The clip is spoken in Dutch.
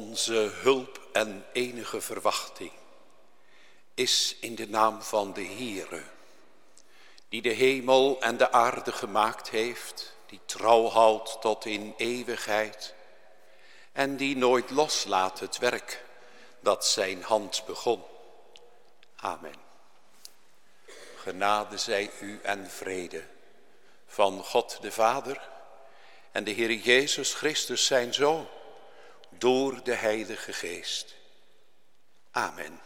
Onze hulp en enige verwachting is in de naam van de Heere, die de hemel en de aarde gemaakt heeft, die trouw houdt tot in eeuwigheid en die nooit loslaat het werk dat zijn hand begon. Amen. Genade zij u en vrede van God de Vader en de Heer Jezus Christus zijn Zoon door de Heilige Geest. Amen.